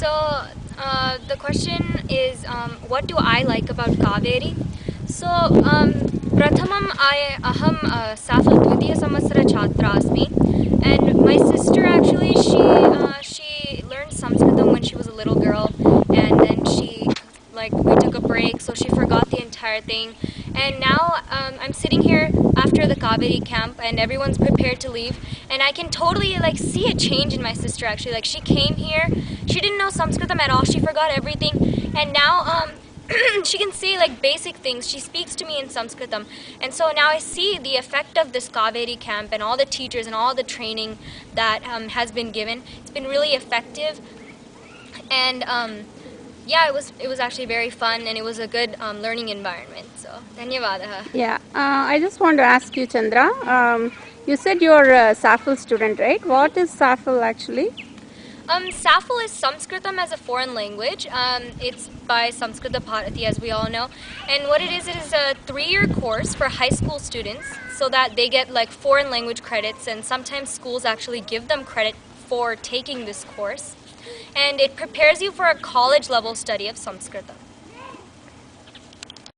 So uh, the question is, um, what do I like about Kaveri? So um, prathamam I aham uh, SAFL dvitiya samvatsara chhatra asmi, and my sister actually she uh, she learned Sanskritam when she was a little girl, and then she like we took a break, so she forgot the entire thing. And now um, I'm sitting here after the Kaveri camp, and everyone's prepared to leave and I can totally like see a change in my sister actually like she came here she didn't know Sanskritam at all she forgot everything and now um, she can say like basic things. She speaks to me in Sanskritam. And so now I see the effect of this Kaveri camp and all the teachers and all the training that um, has been given. It's been really effective. And um, yeah, it was it was actually very fun and it was a good um, learning environment. So, dhanyavadaha. Yeah, uh, I just want to ask you, Chandra. You said you're a SAFL student, right? What is SAFL actually? Um, SAFL is Sanskritam as a foreign language. Um, it's by Samskrita Bharati, as we all know. And what it is, it is a three-year course for high school students, so that they get like foreign language credits, and sometimes schools actually give them credit for taking this course. And it prepares you for a college-level study of Sanskritam.